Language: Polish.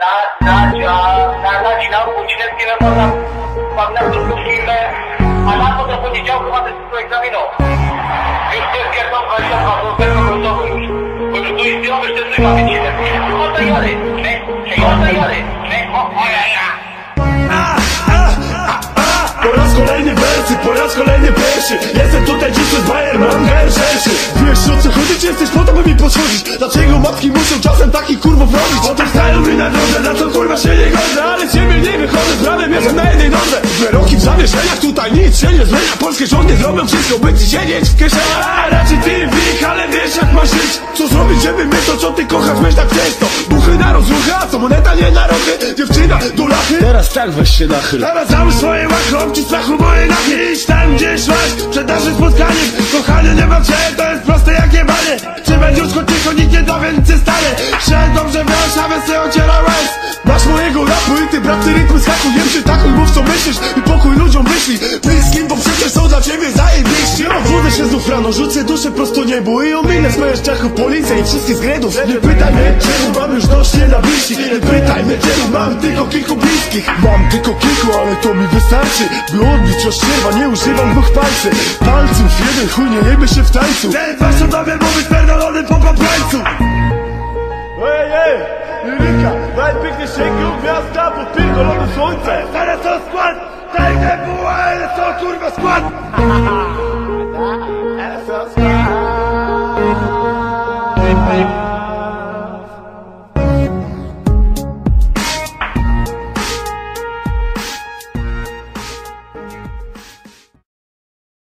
na, na, na, na, na, na godzinę z firmę można, pan na drugą firmę, a na to do poniedziałku ma ten tytuł egzaminu. Już to jest jak mam 22, to pewno gotowy już. Bo już tu jest zdrowy, że to jest 7. O to jary, nie? O to jary, nie? O, o ja, ja. Po raz kolejny wersy, po raz kolejny pierwszy Jestem tutaj dziś przez Bayern, szerszy Wiesz o co chodzi, czy jesteś po to, by mi podchodzić? Dlaczego matki muszą czasem takich kurwów robić Potem stają mi na drodze, na co kurwa się nie godzę? Ale ciebie nie wychodzę, prawem jestem na jednej nodze Wyroki w zawieszeniach, tutaj nic się nie zmienia. Polskie rządy zrobią wszystko, by ci siedzieć w kieszeniach raczej ty ale wiesz jak masz żyć. Co zrobić, żeby my to, co ty kochasz, weź tak często na rozruchy, a co moneta nie na roky Dziewczyna do lachy. Teraz tak weź się nachyl Teraz załóż swoje łachą, ci strachu moje nachy Idź tam gdzie szłaś, przed naszym spotkaniem Kochany nie mam cię, to jest proste jak jebanie. Czy będziesz cicho, nikt nie dowie, nic nie stanie. Szedł dobrze wiesz, a wesoło ociera łez Masz mojego rapu i ty brat, ty rytmy skakuj Nie przytakuj, mów co myślisz i pokój ludziom myśli Bliskim, bo przecież są dla ciebie zajebiści. Obudzę się znów rano, rzucę duszę prosto niebu I ominę z Czechów, policja i wszystkich zgredów. Nie pytaj mnie, czemu mam nienawiści Nie pytaj czemu mam tylko kilku bliskich. Mam tylko kilku, ale to mi wystarczy. By odbić ostrzewa, nie używam dwóch palców. Palców, jeden chuj nie jebie się w tańcu. Ten wasz o tobie mówi spierdolony po poprańcu Ej, ej, liryka, najpiękniejszego miasta pod pierdolonym słońcem Stare co skład, tak nie było, ale co kurwa skład. Baby